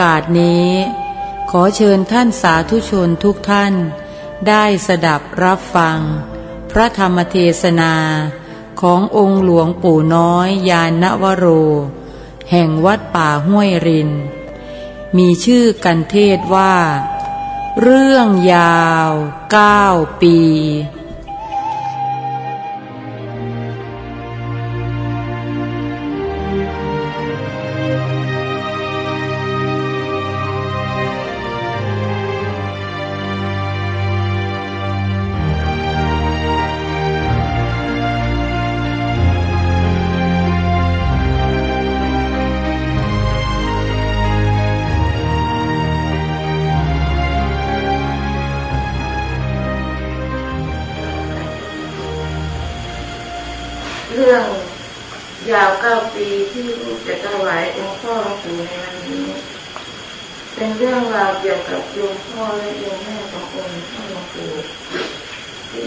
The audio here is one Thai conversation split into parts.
อกาสนี้ ขอเชิญท่านสาธุชนทุกท่าน ได้สดับรับฟัง พระธรรมเทศนาขององค์หลวงปู่น้อยยานนวโร แห่งวัดป่าห้วยริน มีชื่อกันเทศว่า เรื่องยาวเก้าปี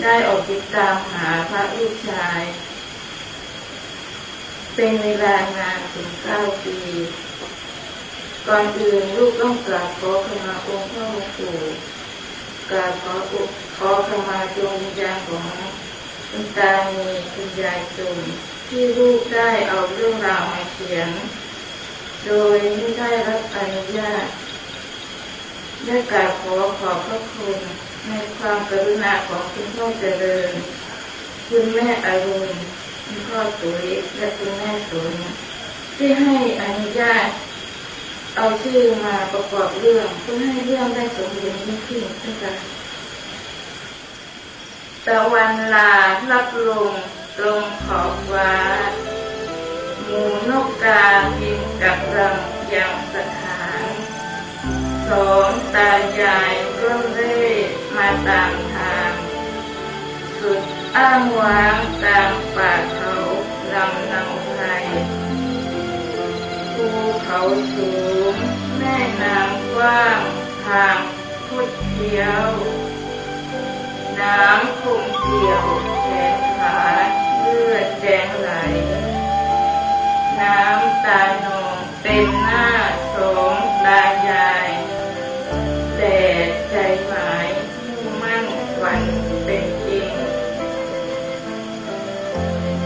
ได้ออกติดตามหาพระลูกชาย เป็นเวลานานถึงเก้าปี ก่อนอื่นลูกต้องกราบขอขมาองค์พ่อปู่กราบขอขอขมาดวงวิญญาณของคุณตามีคุณยายจุนที่ลูกได้เอาเรื่องราวมาเขียน โดยไม่ได้รับอนุญาตได้กราบขอขอบพระคุณ ในความกรุณาของคุณพ่อเจริญ คุณแม่อรุณคุณพ่อตุ๋ยและคุณแม่สนที่ให้อนุญาตเอาชื่อมาประกอบเรื่องเพื่อให้เรื่องได้สมบูรณ์ยิ่งขึ้นนะคะตะวันลารับลงตรงขอบฟ้าหมูนกกาบินกับรังอยังสถานสองตายายร่มเร่ มาตามทางสุดอ้างว้างตามป่าเขาลำนำไพรภูเขาสูง แม่น้ำกว้าง ทางพุทธเทียว น้ำคงเกี่ยวแขนขาเลือดแดงไหล น้ำตาหนองเป็นหน้าสองตายายแต่ใจหมาย มั่นวันเป็นจริง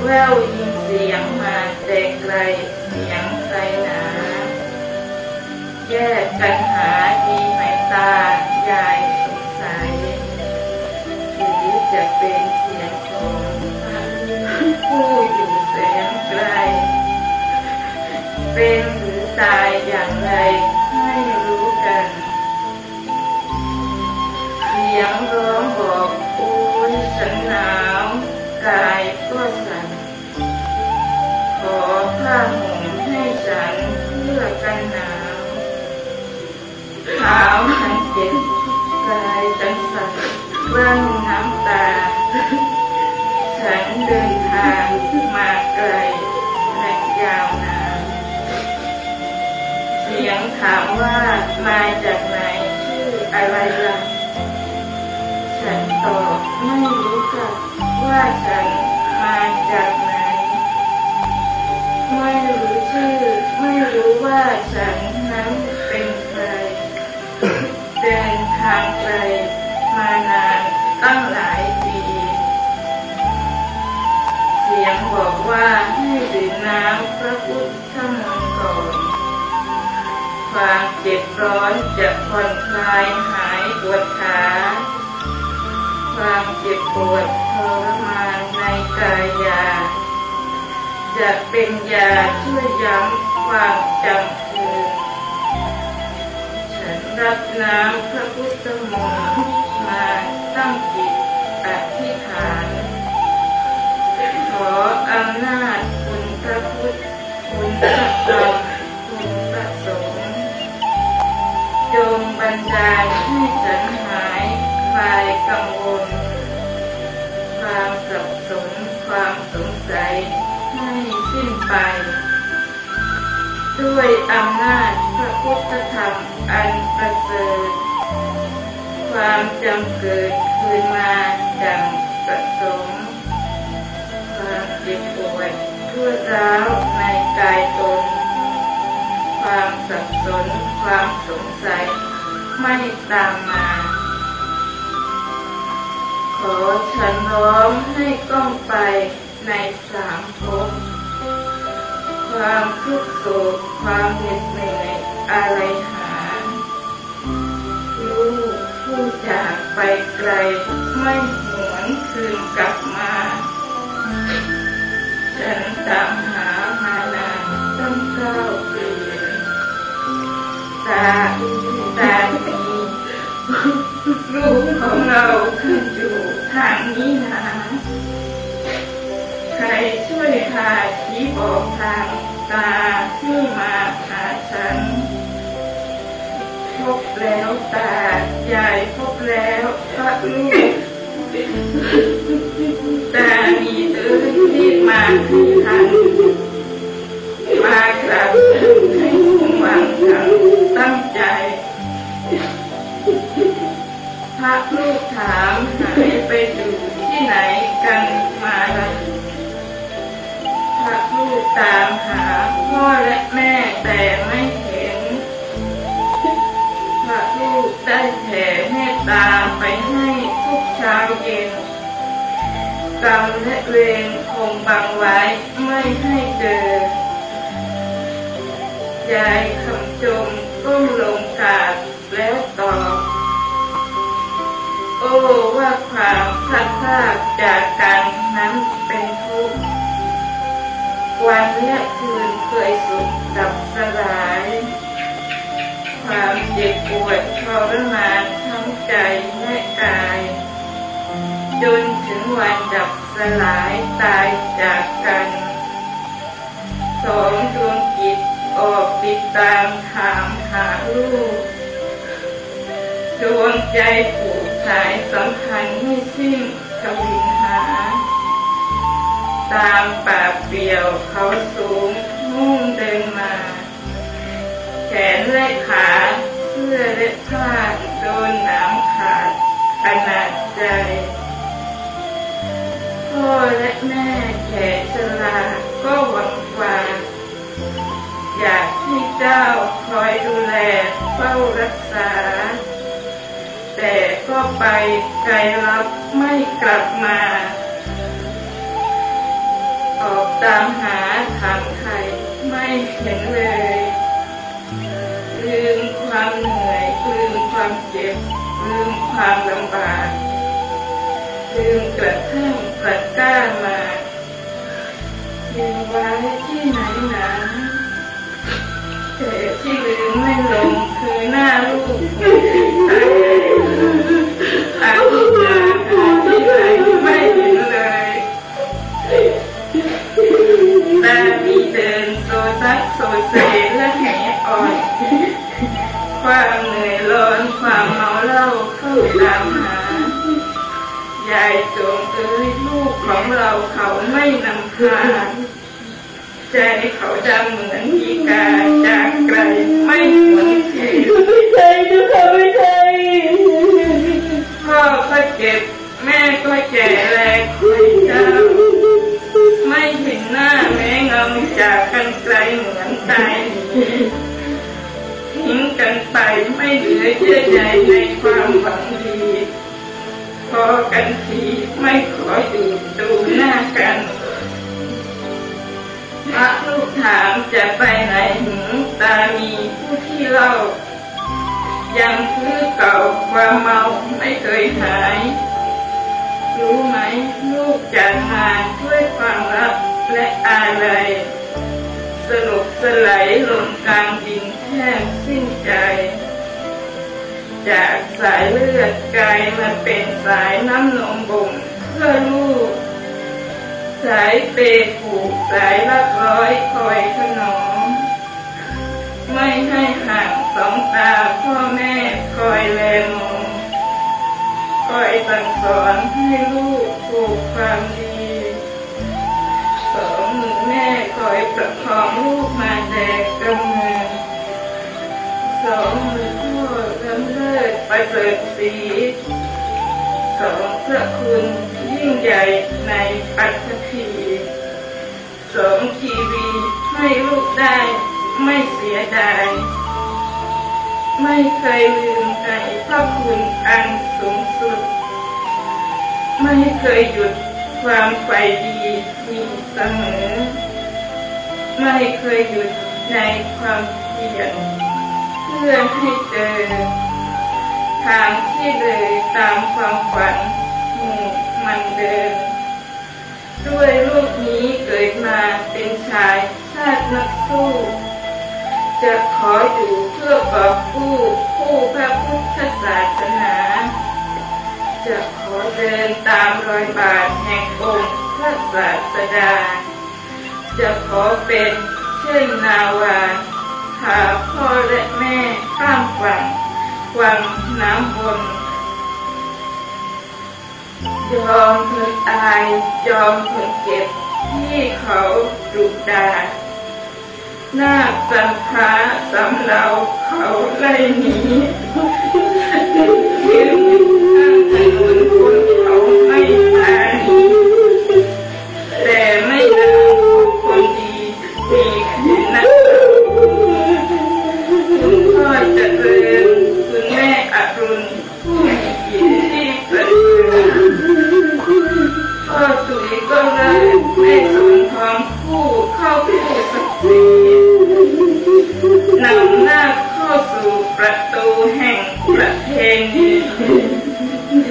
แววยินเสียงมาแต่ไกลเสียงไกลหนา แยกกันหาดีไหมตายายสงสัยหรือจะเป็นเสียงของผู้อยู่แสนไกล เป็นหรือตายอย่างไรไม่รู้กัน สียงร้องบอกโอ้ยฉันหนาวกายก็สั่นขอ ว่าฉันมาจากไหน ไม่รู้ชื่อ ไม่รู้ว่าฉันนั้นเป็นใคร เดินทางไกลมานานตั้งหลายปี เสียงบอกว่าให้ดื่มน้ำพระพุทธมนต์ก่อนความเจ็บร้อนจะผ่อนคลายหายปวดขา ความเจ็บปวด ทรมานในกายา จะเป็นยาช่วยย้ำความจำคืนฉันรับน้ำพระพุทธมนต์มาตั้งจิตอธิษฐาน ขออำนาจคุณพระพุทธคุณพระธรรม ไป ด้วยอำนาจพระพุทธธรรมอันประเสริฐความจำเกิดคืนมาดังประสงค์ความเจ็บปวดทั่วร้าวในกายตน ความสับสนความสงสัยไม่ตามมา ขอฉันร้องให้ก้องไปในสามภพ ความทุกข์โศกความเหน็ดเหนื่อยอะไรหา ลูกผู้จากไปไกลไม่หวนคืนกลับมา ฉันตามหามานานตั้งเก้าปีตาตาดีลูกของเราขึ้นอยู่ทางนี้นะใครช่วยพาชี้บอกทาง ตาที่มาหาฉัน พบแล้วตายายพบแล้วพระลูกตามีเดินที่มาให้ทันมากราบให้คุณวางทังตั้งใจ พระลูกถามหายไปอยู่ที่ไหนกัน ตามหาพ่อและแม่แต่ไม่เห็นพระลูกได้แผ่เมตตาไปให้ทุกเช้าเย็นกรรมและเวรคงบังไว้ไม่ให้เจอยายคำจมก้มลงกราบแล้วตอบโอ้ว่าความพลาดพลาดจากกันนั้นเป็นทุกข์ วันและคืนเคยสุขดับสลาย ความเจ็บปวดทรมานทั้งใจและกาย จนถึงวันดับสลายตายจากกัน สองดวงจิตออกติดตามถามหาลูกดวงใจผูกสายสัมพันธ์ไม่สิ้นทวินหา ตามป่าเปี่ยวเขาสูงมุ่งเดินมา แขนและขาเสื้อและผ้าโดนน้ำขาดขนาดใจ พ่อและแม่แก่ชราก็หวังว่าอยากให้เจ้าคอยดูแลเฝ้ารักษา แต่ก็ไปไกลลับไม่กลับมา ออกตามหาถามใครไม่เห็นเลยลืมความเหนื่อยลืมความเจ็บลืมความลำบากลืมกระทั่งกระก้ามาลืมไว้ที่ไหนหนาแต่ที่ลืมไม่ลงคือหน้าลูกหาที่เจอหาที่ นโซซักโซเซและแหอ่อน ความเหนื่อยร้นความเมาเหล้าเข้าตามหายายจงเอ้ยลูกของเราเขาไม่นำพาใจเขาดำเหมือนอีกาจากไกลไม่หวนคืนไม่ใช่เจ้าค่ะไม่ใช่พ่อก็เจ็บ แม่ก็แก่แลคุยเจ้าไม่เห็นหน้า แม้เงจากกันไกลเหมือนตายหิ้งกันไปไม่เหลือเชื่อใจในความหวังดีพอกันทีไม่ขออยู่ดูหน้ากันพระลูกถามจะไปไหนหือตามีผู้ที่เล่า ยังพื้อเก่าความเมาไม่เคยหาย รู้ไหมลูกจากมาด้วยความรัก และอาลัยสลบสลายลงกลางดินแทบสิ้นใจ จากสายเลือดกลายมาเป็นสายน้ำนมบ่มเพื่อลูก สายเปรผูกสายรักร้อยคอยถนอมไม่ให้ห่างสองตาพ่อแม่คอยแลมองคอยสั่งสอนให้ลูกผูกความดี อยประคองลูกมาแดกกำเนิดสองมือพ่อกำเนิดปเสริฐสีสองพระคุณยิ่งใหญ่ในปัตภีสองชีวีให้ลูกได้ไม่เสียดาย ไม่เคยลืมในพระคุณอันสูงสุด ไม่เคยหยุดความใฝ่ดีมีเสมอ ไม่เคยหยุดในความเพียรเพื่อให้เจอทางที่เลยตามความฝันหมู่มันเดินด้วยลูกนี้เกิดมาเป็นชายชาตินักสู้จะขออยู่เพื่อกอบผู้ผู้พระพุทธศาสนา จะขอเดินตามรอยบาทแห่งองค์พระศาสดา จะขอเป็นเช่นนาวาพาพ่อและแม่ข้ามฝั่งวังน้ำบนยอมทนอายยอมทนเจ็บที่เขาดุดาหน้าสันค้าสำเราเขาไล่หนี เข้าคู่สักสีนำหน้าเข้าสู่ประตูแห่งประเพณี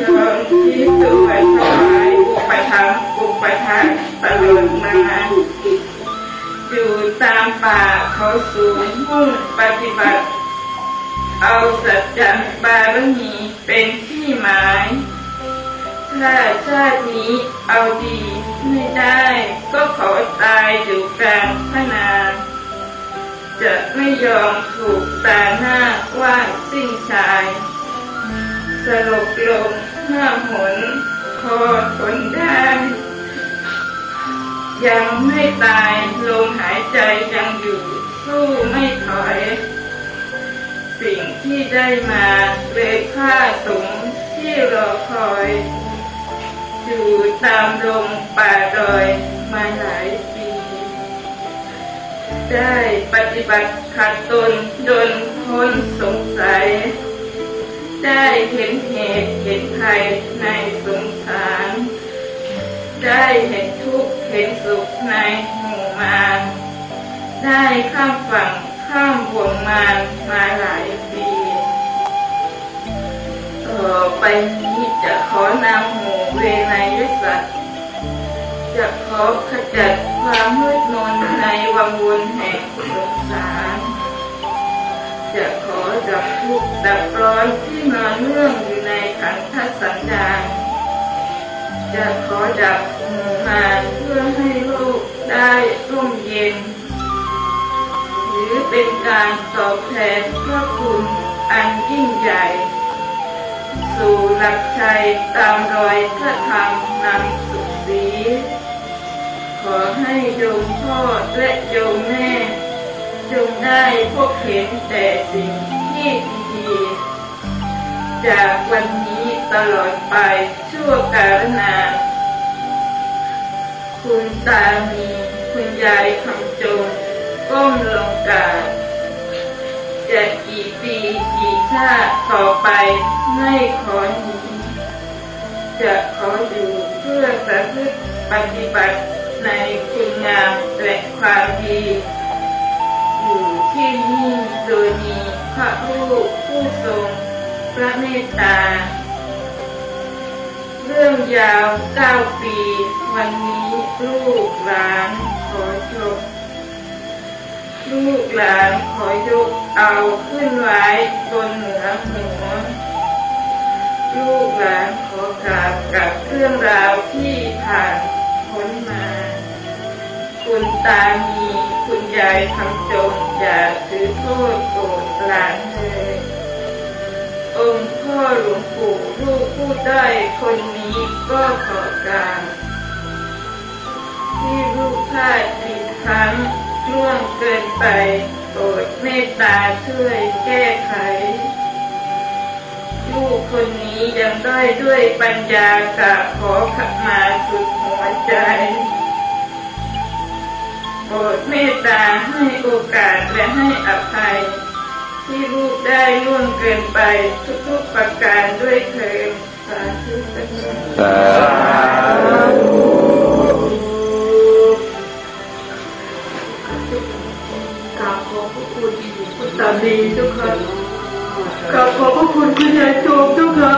ยอมที่ตัวถวายอุปถัมภ์อุปทานตลอดมาอยู่ตามป่าเขาสูงมุ่งปฏิบัติ เอาสัจจะบารมีเป็นที่หมาย ถ้าชาตินี้เอาดีไม่ได้ ก็ขอตายอยู่กลางพนาจะไม่ยอมถูกตาหน้าว่าสิ้นชาย สลบลงหน้าหนคอทนได้ ยังไม่ตายลมหายใจยังอยู่สู้ไม่ถอย สิ่งที่ได้มาเลยค่าสงที่รอคอย อยู่ตามลมป่าดอยมาหลายปี ได้ปฏิบัติขัดตนจนพ้นสงสัย ได้เห็นเหตุเห็นภัยในสงสาร ได้เห็นทุกข์เห็นสุขในหมู่มารได้ข้ามฝั่งข้ามบ่วงมารมาหลายปี ต่อไปนี้จะขอนำหมู่เวนยสัตว์จะขอขจัดความมืดมนในวังวนแห่งสงสารจะขอดับทุกข์ดับร้อนที่นอนเนื่องอยู่ในขันธสันดานจะขอดับหมู่มาเพื่อให้โลกได้ร่มเย็น หรือเป็นการตอบแทนพระคุณอันยิ่งใหญ่ สู่หลักชัยตามรอยพระธรรมนำสุขสี ขอให้โยมพ่อและโยมแม่ จงได้พบเห็นแต่สิ่งที่ดีๆจากวันนี้ตลอดไปชั่วกาลนานคุณตามีคุณยายคำจงก้มลงกราบ จะกี่ปีกี่ชาติต่อไปไม่ขอหนีจะขออยู่เพื่อประพฤติปฏิบัติในคุณงามและความดี อยู่ที่นี่โดยมีพระผู้ผู้ทรงพระเมตตา เรื่องยาวเก้าปี วันนี้ลูกหลานขอจบ ลูกหลานขอยกเอาขึ้นไว้บนเหนือหัวลูกหลานขอกราบกับเรื่องราวที่ผ่านพ้นมา คุณตามีคุณยายคำจงอย่าถือโทษโกรธหลานเลยองค์พ่อหลวงปู่ลูกผู้ได้คนนี้ก็ขอกราบที่ลูกพลาดผิดครั้ง ล่วงเกินไปโปรดเมตตาช่วยแก้ไข ลูกคนนี้ยังได้ด้วยปัญญากะขอขับมาสุดหัวใจโปรดเมตตาให้โอกาสและให้อภัย ที่ลูกได้ล่วงเกินไปทุกๆประการด้วยเถิดสาธุสาธุาดีเจ้าค่ะกราบขอบพระคุณคุณยายโจมเจ้าค่ะ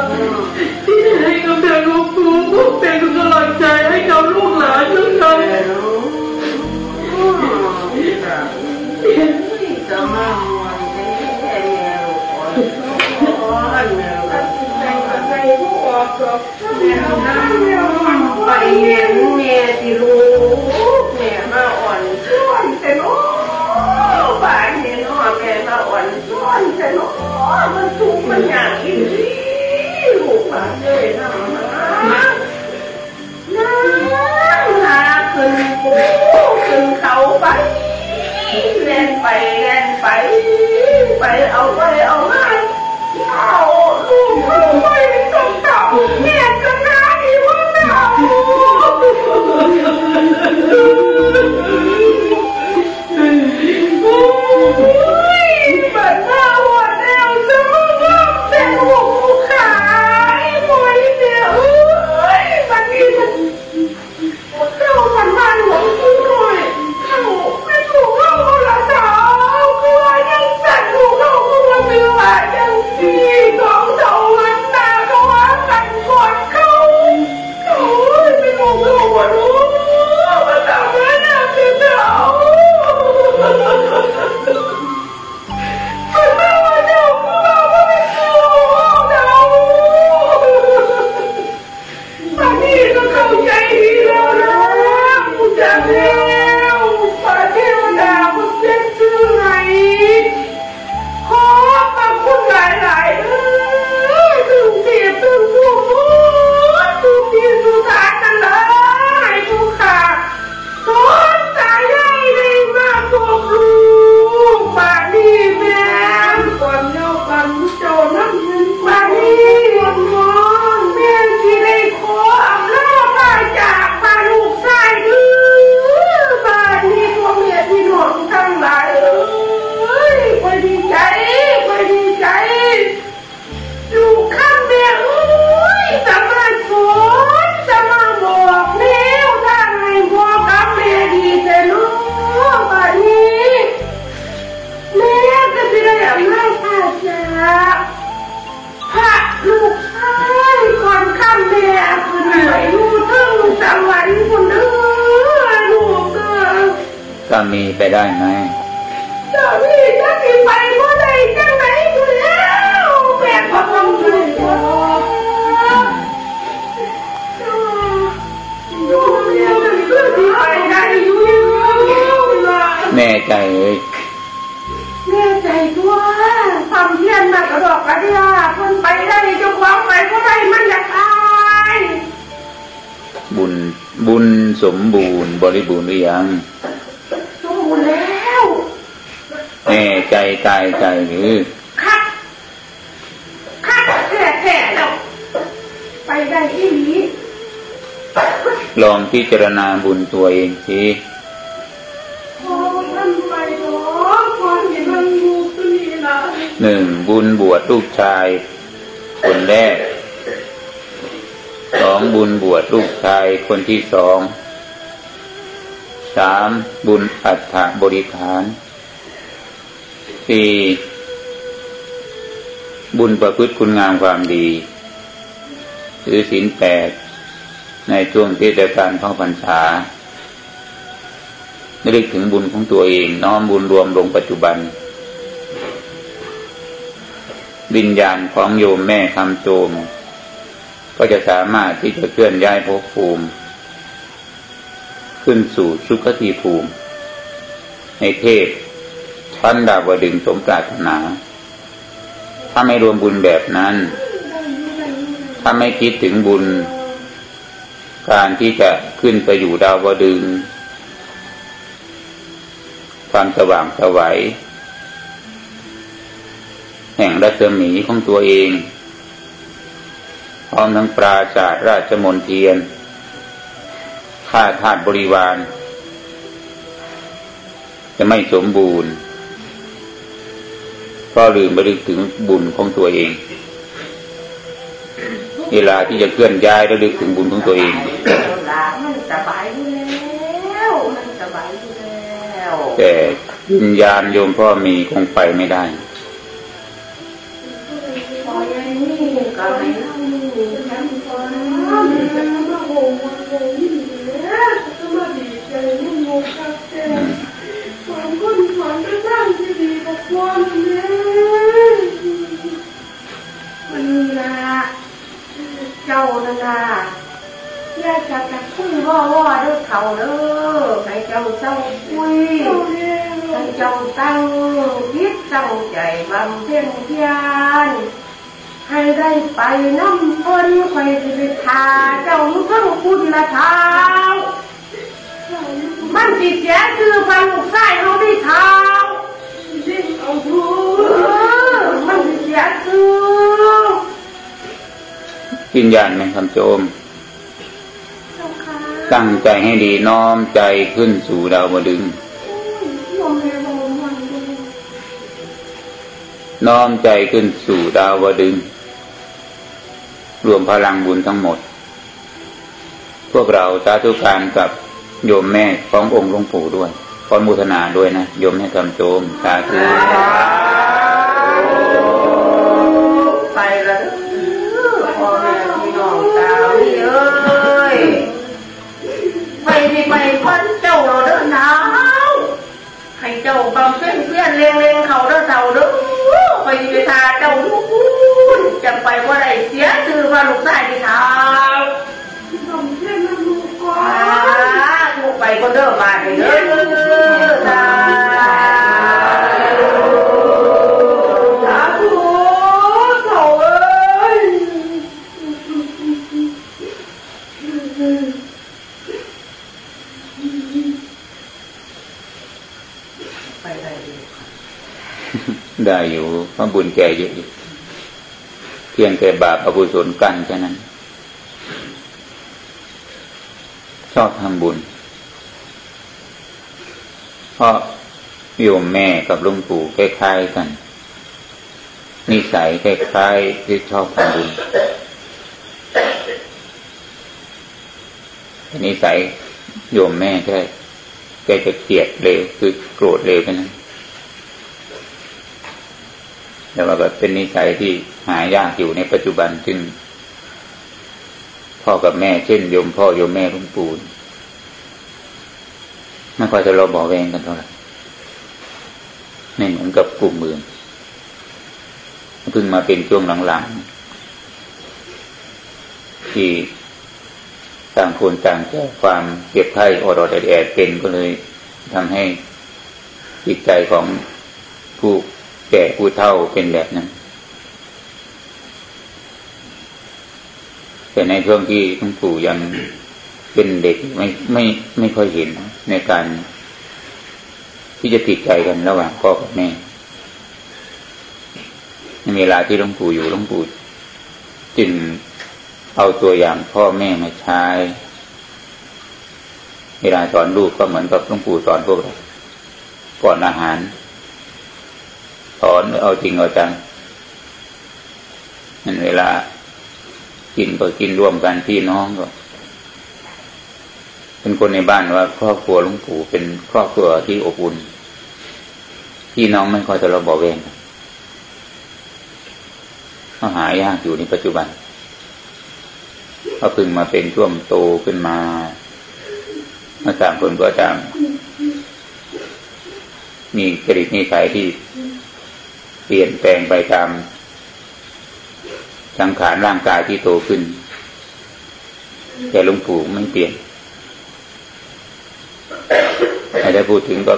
ที่ได้ให้กำลังลูกครูเป็นกำลังใจให้กับลูกหลานเจ้าค่ะจะมาหวนแม่แม่ลูกอ่อนแม่ใจผู้ออกก็แม่น้ำแม่ไปแม่แม่ที่ลูกแม่มาอ่อนช้อนแต่โอ้บ้าน อนช้อนแต่โอ้มันทุกมันอยากกินที่ลูกมาเลยนะนะนะขึ้นขึ้นเขาไปเล่นไปเล่นไป ไปเอา ใจหรือคัดคัดแท้แท้แล้วไปได้อีหลีลองพิจารณาบุญตัวเองสิพอท่านไปหรอพอเห็นมันงูตัวนี้นะหนึ่งบุญบวชลูกชายคนแรกสองบุญบวชลูกชายคนที่สองสามบุญอัฐบริขารสี่ บุญประพฤติคุณงามความดี หรือศีลแปดในช่วงเทศกาลเข้าพรรษาระลึกถึงบุญของตัวเอง น้อมบุญรวมลงปัจจุบัน วิญญาณของโยมแม่คำโจม ก็จะสามารถที่จะเคลื่อนย้ายภพภูมิ ขึ้นสู่สุขติภูมิ ในเทพชั้นดาวดึงส์สมปรารถนา ถ้าไม่รวมบุญแบบนั้น ถ้าไม่คิดถึงบุญ การที่จะขึ้นไปอยู่ดาวดึง ความสว่างสวัยแห่งรัศมีของตัวเองพร้อมทั้งปราศาสตร์ราชมนเทียนข้าทาสบริวาร จะไม่สมบูรณ์ ก็ลืมไปลึกถึงบุญของตัวเอง เวลาที่จะเคลื่อนย้ายระลึกถึงบุญของตัวเองมันสบายอยู่แล้วมันสบายอยู่แล้วแต่วิญญาณโยมพ่อมีคงไปไม่ได้ เจ้านั่นนะอย่าจับจับคุยว่าว่าเด้อเขาเด้อให้เจ้าเจ้าคุยให้เจ้าตั้งคิดตั้งใจบำเพ็ญเพียรให้ได้ไปน้ำคนคอยจะไปทาเจ้าเพิ่งคุณละเท้ามันสิเสียคือฟันลูกไส้เขาได้เท้าเอาดูมันสิเสียคือ วิญญาณแม่คำโจม ตั้งใจให้ดีน้อมใจขึ้นสู่ดาวบดึง น้อมใจขึ้นสู่ดาวดึง รวมพลังบุญทั้งหมด พวกเราสาธุการกับโยมแม่ขององค์หลวงปู่ด้วยขอมุทนาด้วยนะ โยมแม่คำโจมสาธุ เพ็ญเพียรเลี้ยงเลี้ยงเขาเด้อเจ้าเด้อไปไปทาเจ้าลูกจะไปว่าไรเสียชื่อว่าลูกชายที่เท้าบำเพ็ญลูกก่อนลูกไปก็เด้อมาเด้อสาส ได้อยู่เพราะบุญแก่เยอะอยู่เพียงแต่บาปอกุศลกันแค่นั้น ชอบทำบุญ เพราะโยมแม่กับลุงปู่คล้ายๆกัน นิสัยคล้ายๆที่ชอบทำบุญนิสัยโยมแม่แค่แกจะเกลียดเร็วคือโกรธเร็วไปนั้น แต่ว่าแบบเป็นนิสัยที่หายากอยู่ในปัจจุบันซึ่งพ่อกับแม่เช่นโยมพ่อโยมแม่ลุงปู่ไม่ค่อยจะรอบอกแวงกันเท่าไหร่ไม่เหมือนกับกลุ่มเมืองเพิ่งมาเป็นช่วงหลังๆที่ต่างคนต่างแก้ความเก็บไข้อดอดแอดเป็นก็เลยทำให้จิตใจของผู้ แก่ผู้เฒ่าเป็นแบบนั้น แต่ในช่วงที่หลวงปู่ยังเป็นเด็กไม่ไม่ไม่ค่อยเห็นในการ ที่จะติดใจกันระหว่างพ่อกับแม่ในเวลาที่หลวงปู่อยู่หลวงปู่จึงเอาตัวอย่างพ่อแม่มาใช้เวลาสอนลูกก็เหมือนกับหลวงปู่สอนพวกเราก่อนอาหาร สอนเอาจริงเอาจังนั่นเวลา กินก็กินร่วมกันพี่น้องก็ เป็นคนในบ้านว่า ครอบครัวลวงปู่เป็นครอบครัวที่อบอุ่นพี่น้องไม่ค่อยจะระบอกเวงก็หายากอยู่ในปัจจุบันก็พิ่งมาเป็นช่วงโตขึ้นมามาต่างคนก็ต่างมีจริตนิสัยที่ เปลี่ยนแปลงไปตามสังขารร่างกายที่โตขึ้น แต่หลวงปู่ไม่เปลี่ยนถ้าพูดถึงก็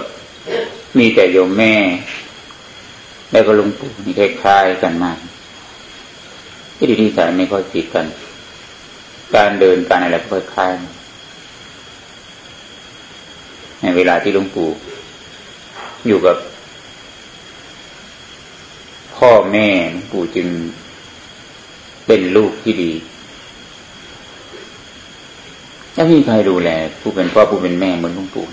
มีแต่โยมแม่ แล้วก็หลวงปู่มีคล้ายๆกันมากที่ดีนิสัยไม่ค่อยติดกัน การเดินการอะไรก็คล้ายๆในเวลาที่หลวงปู่อยู่กับ พ่อแม่หลวงปู่จึงเป็นลูกที่ดีถ้ามีใครดูแล ผู้เป็นพ่อผู้เป็นแม่เหมือนหลวงปู่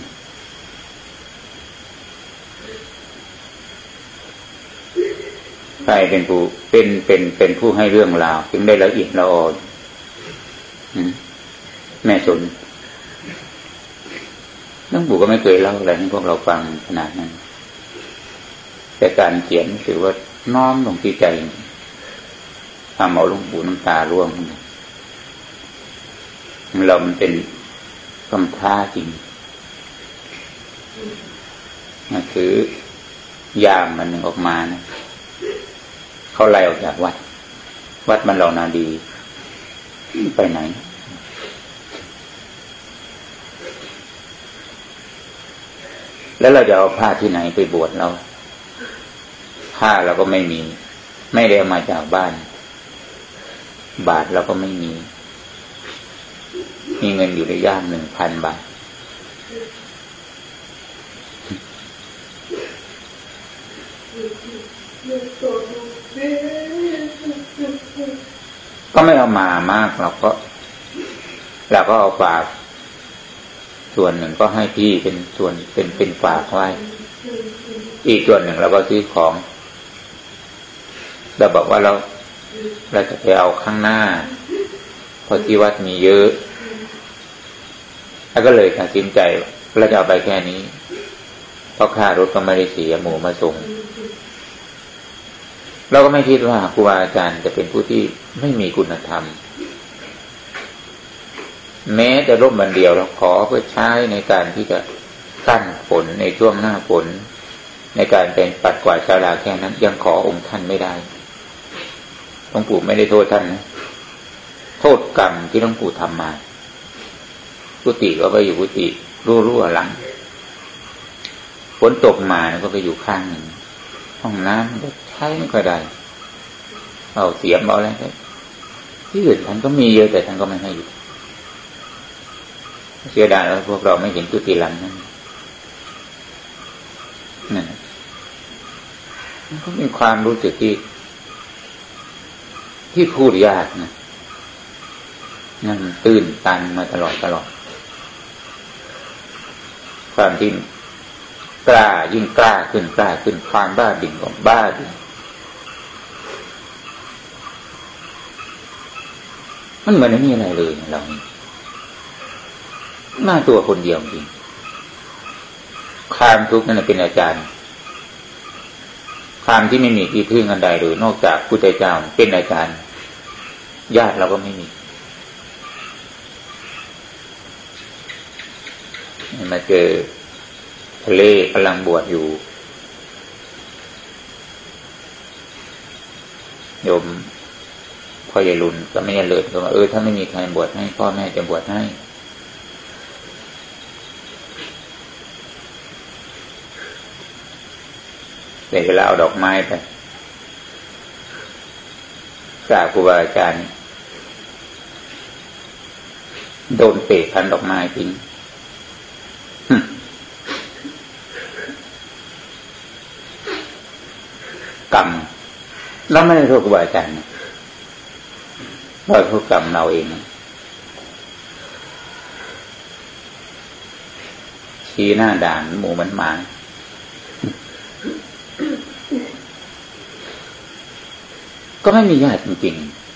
ใครเป็นผู้เป็นเป็นเป็นผู้ให้เรื่องราวจึงได้ละเอียดละออนแม่สนน้องปู่ก็ไม่เคยเล่าอะไรให้พวกเราฟังขนาดนั้น แต่การเขียนถือว่า น้อมลงที่ใจทำเอาลุงปู่น้ำตาร่วงเรามันเป็นกำพร้าจริงนะคือยามมันหนึ่งออกมานะเขาไล่ออกจากวัด วัดมันเหล่านาดี ไปไหน แล้วเราจะเอาผ้าที่ไหนไปบวชเรา ผ้าเราก็ไม่มี ไม่ได้มาจากบ้าน บาทเราก็ไม่มี มีเงินอยู่ในย่ามหนึ่งพันบาท ก็ไม่เอามามากเราก็เราก็เอาฝาก ส่วนหนึ่งก็ให้พี่เป็นส่วนเป็นเป็นฝากไว้ อีกส่วนหนึ่งเราก็ซื้อของ เราบอกว่าเราเราจะไปเอาข้างหน้าเพราะที่วัดมีเยอะแล้วก็เลยตัดสินใจเราจะเอาไปแค่นี้เพราะค่ารถก็ไม่ได้เสียหมูมาส่งเราก็ไม่คิดว่าครูบาอาจารย์จะเป็นผู้ที่ไม่มีคุณธรรม แม้จะร่มบันเดียวเราขอเพื่อใช้ในการที่จะกั้นฝนในช่วงหน้าฝน ในการเป็นปัดกวาดชาลาแค่นั้น ยังขอองค์ท่านไม่ได้ หลวงปู่ไม่ได้โทษท่านนะโทษกรรมที่หลวงปู่ทำมากุฏิก็ไปอยู่กุฏิรั่วๆหลังฝนตกมาก็ไปอยู่ข้างหนึ่งห้องน้ำก็ใช้ไม่ค่อยได้เอาเสียมเอาอะไรที่อื่นท่านก็มีเยอะแต่ท่านก็ไม่ให้อยู่เสียดายแล้วพวกเราไม่เห็นตุติหลันนั่นนั่นมันก็มีความรู้สึกที่ ที่พูดยากนะนั่นตื้นตันมาตลอดตลอด ความที่กล้ายิ่งกล้าขึ้นกล้าขึ้นความบ้าดิ่งของบ้าดิ่งมันเหมือนไม่มีอะไรเลยเราหน้าตัวคนเดียวจริงความทุกข์นั่นเป็นอาจารย์ความที่ไม่มีที่พึ่งอันใดเลยนอกจากพุทธเจ้าเป็นอาจารย์ ญาติเราก็ไม่มีมาเจอทะเลกำลังบวชอยู่โยมพ่อใหญ่ลุนก็ไม่ยันเลยก็ว่าเออถ้าไม่มีใครบวชให้ พ่อแม่จะบวชให้ เดี๋ยวเราเอาดอกไม้ไปกราบครูบาอาจารย์ โดนเตะพันดอกไม้ทิ้งกรรมเราไม่ได้โทษครูบาอาจารย์เราโทษกรรมเราเอง ชี้หน้าด่านหมูมันมาก็ไม่มีญาติจริงๆ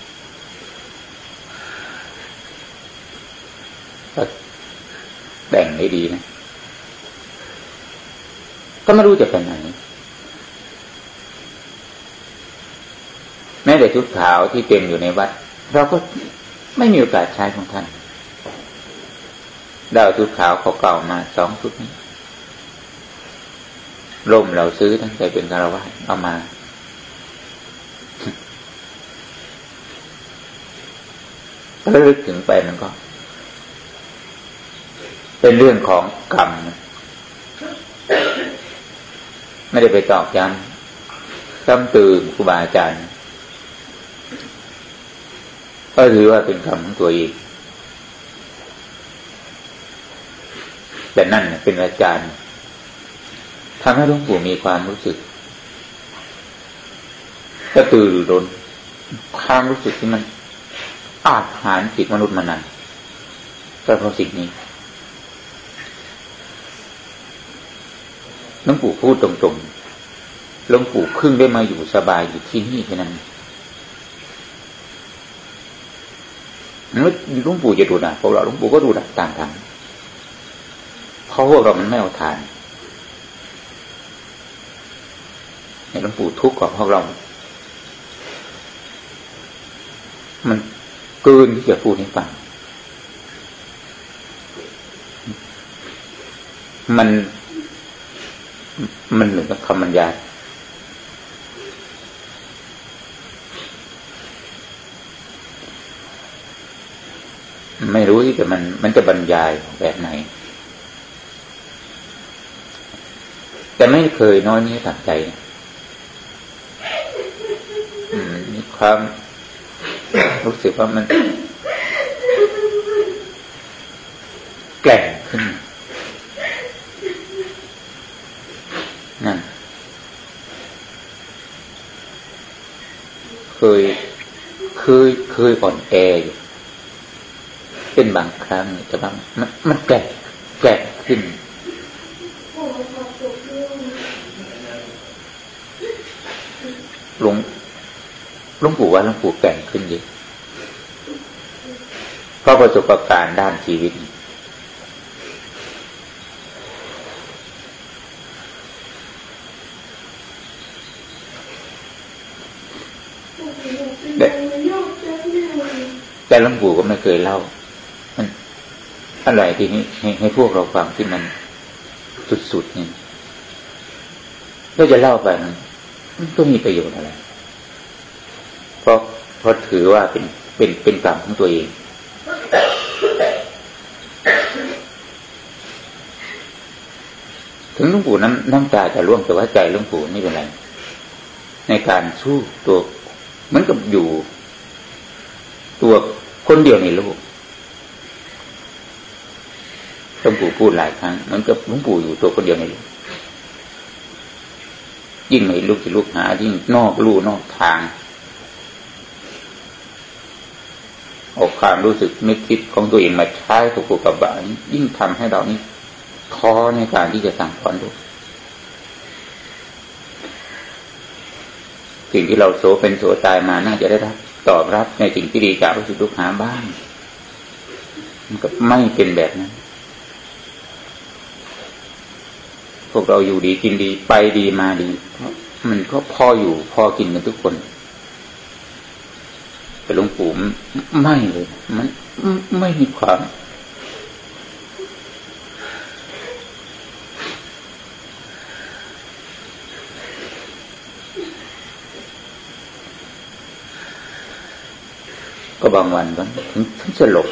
ก็แบ่งให้ดีนะ ก็ไม่รู้จะเป็นไหนแม้แต่ชุดขาวที่เต็มอยู่ในวัด เราก็ไม่มีโอกาสใช้ของท่านดาวชุดขาวเขาเก่ามาสองชุดนี้ร่มเราซื้อตั้งแต่เป็นคารวะเอามาระลึกถึงไปมันก็ เป็นเรื่องของกรรม ไม่ได้ไปตอกย้ำต้ำตื่นครูบาอาจารย์ ก็ถือว่าเป็นกรรมของตัวเองแต่นั่นเป็นอาจารย์ทำให้หลวงปู่มีความรู้สึกก็ตื่นรนความรู้สึกที่มันอาจหารจิตมนุษย์มานานก็เพราะสิ่งนี้ น้องปู่พูดตรงๆหลวงปู่พึ่งได้มาอยู่สบายอยู่ที่นี่แค่นั้นหลวงปู่จะดูนะพวกเราหลวงปู่ก็ดูนะต่างทางเพราะพวกเรามันไม่เอาทานหลวงปู่ทุกข์กว่าพวกเรา มันเกินที่จะพูดให้ฟัง มัน มันเหมือนกับคำบรรยายไม่รู้ที่จะมัน มันจะบรรยายแบบไหน แต่ไม่เคยน้อยนี้ตัดใจมีความรู้สึกว่ามันแกล่งขึ้น นั่น เคยเคยเคยอ่อนแออยู่เป็นบางครั้งแต่บางมันมันแก่แก่ขึ้นหลวงหลวงปู่ว่าหลวงปู่แก่ขึ้นเยอะเพราะประสบการณ์ด้านชีวิต แต่หลวงปู่ก็ไม่เคยเล่าอะไรที่ให้ให้ให้พวกเราฟังที่มันสุดๆนี่ก็จะเล่าไปมันก็มีประโยชน์อะไรเพราะเพราะถือว่าเป็นเป็นเป็นกรรมของตัวเองถึงหลวงปู่น้ำน้ำตาจะร่วงแต่ว่าใจหลวงปู่ไม่เป็นไรในการสู้ตัวเหมือนกับอยู่ ตัว คนเดียวในโลกหลวงปู่พูดหลายครั้งเหมือนกับหลวงปู่อยู่ตัวคนเดียวในโลกยิ่งไม่ลุกจะลุกหายิ่งนอกลู่นอกทางเอาความรู้สึกนึกคิดของตัวเองมาใช้กับกูกับบายิ่งทำให้เรานี่ท้อในการที่จะสั่งสอนลูกสิ่งที่เราโสเป็นโสตายมาน่าจะได้รับ ตอบรับในสิ่งที่ดีจากรู้สึกลูกหาบ้าง มันก็ไม่เป็นแบบนั้น พวกเราอยู่ดีกินดีไปดีมาดี มันก็พออยู่พอกินกันทุกคน แต่หลวงปู่ไม่เลย มันไม่มีความ ก็บางวันก็ถึงสลบ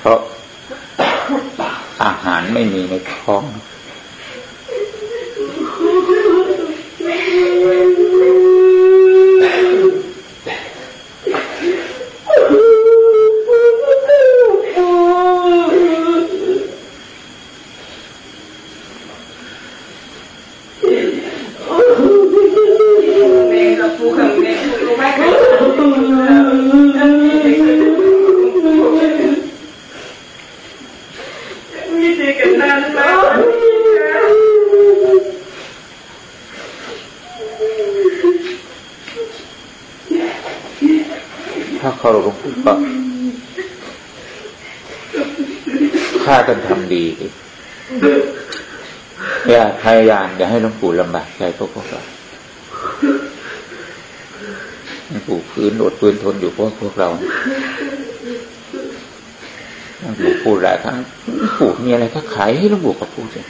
เพราะอาหารไม่มีในท้อง กันทำดีอย่าพยายามอย่าให้หลวงปู่ลำบากใจพวกพวกเราหลวงปู่พื้นอดพื้นทนอยู่พวกพวกเราหลวงปู่พูดหลายครั้งหลวงปู่มีอะไรก็ขายให้หลวงปู่ก็พูดเลย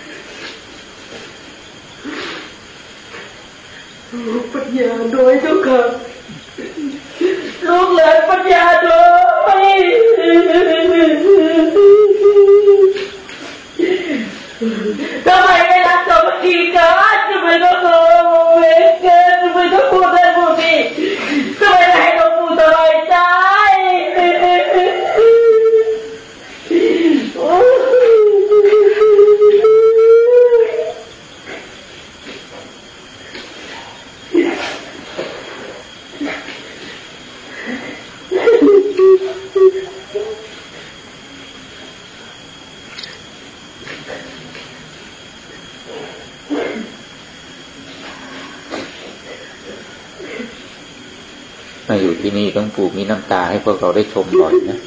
ปัญญาโดยเจ้าค่ะลูกหลานปัญญาโดยทำไมไม่รักสามัคคีกันทำไมต้องโกงเวรกันทำไมต้องพูดได้พูดดีทำไมไม่ให้เราพูดสบายใจ มาอยู่ที่นี่ต้องปู่มีน้ำตาให้พวกเรา ได้ชมบ่อยนะ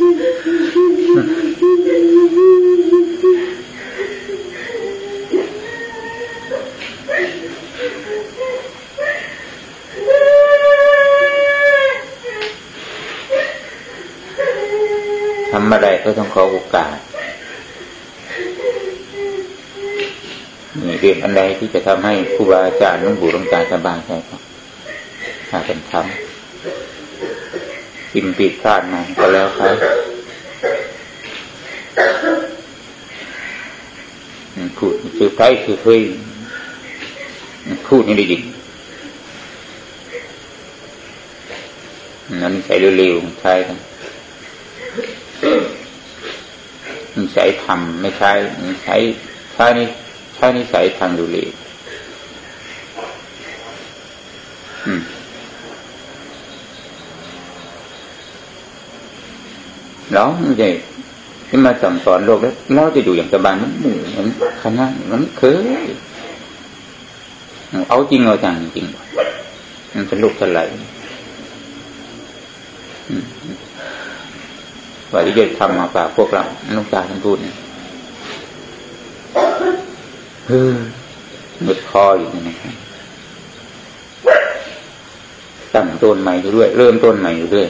ทำอะไรก็ต้องขอโอกาสมีเรื่องอะไรที่จะทำให้ครูบาอาจารย์หลวงปู่หลวงตาสบายใจครับถ้าเป็นทำ กินปิดพลาดมาก็แล้วครับพูดคือไปคือเคยพูดนี่ได้ยินนั่นใส่เร็วๆใช่ครับนิสัยทำไม่ใช่นิสัยใช่นี่ใช่นิสัยทางดูเร็ว แล้วมันจะที่มาสั่งสอนโลกแล้ว เราจะอยู่อย่างสบายมันหมู่มันคณะมันเคยเอาจริงเอาจังจริงมันเป็นลูกสลายว่าที่จะทำมาฝากพวกเราลูกตาท่านพูดเนี่ยเฮ้ยหมดคออยู่นี่นะครับตั้งต้นใหม่อยู่ด้วยเริ่มต้นใหม่อยู่ด้วย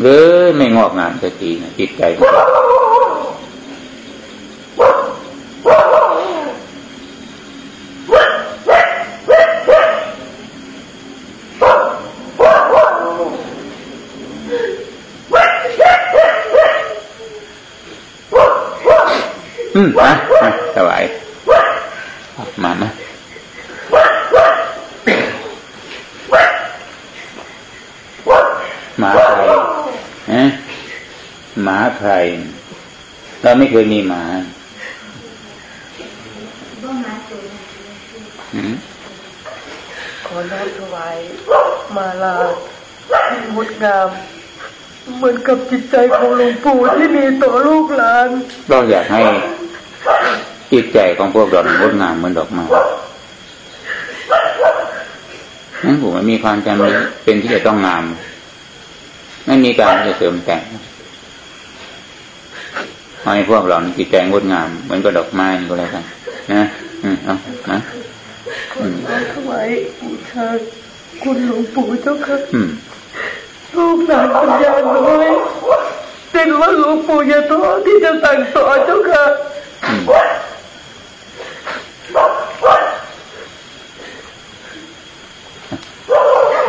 หรือไม่งอกงามสักทีนะจิตใจของเราอืมมามาสบายมามาหมาใครฮะหมาใคร เรา ไม่เคยมีหมาอืมขอน้อมถวายมาลาที่งดงาม เหมือนกับจิตใจของหลวงปู่ที่มีต่อลูกหลานเราอยากให้จิตใจของพวกเรางดงามเหมือนดอกไม้นั่นผมมันมีความจำเป็นที่จะต้องงาม ไม่มีการจะเสริมแต่ง ให้พวกเราจิตใจงดงาม เหมือนกับดอกไม้ก็แล้วกันนะอืมเอานะขอน้อมถวายบูชาคุณหลวงปู่เจ้าค่ะอืมลูกหลานปัญญาน้อยเป็นว่าหลวงปู่อย่าท้อที่จะสั่งสอนเจ้าค่ะอืม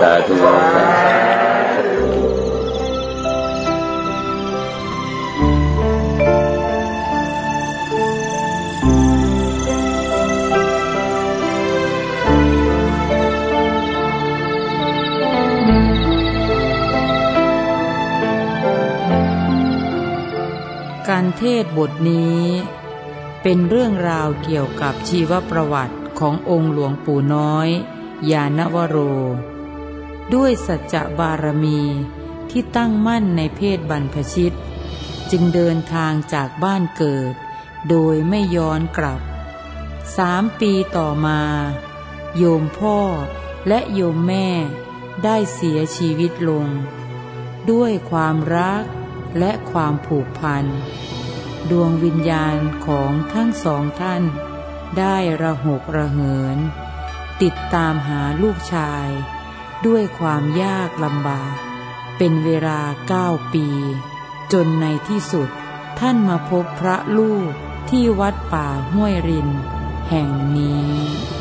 สาธุ เทศบทนี้ เป็นเรื่องราวเกี่ยวกับชีวประวัติขององค์หลวงปู่น้อย ยานวโร ด้วยสัจจะบารมีที่ตั้งมั่นในเพศบรรพชิต จึงเดินทางจากบ้านเกิด โดยไม่ย้อนกลับสามปีต่อมา โยมพ่อและโยมแม่ได้เสียชีวิตลง ด้วยความรักและความผูกพัน ดวงวิญญาณของทั้งสองท่าน ได้ระหกระเหิน ติดตามหาลูกชาย ด้วยความยากลำบาก เป็นเวลาเก้าปี จนในที่สุดท่านมาพบพระลูกที่วัดป่าห้วยริน แห่งนี้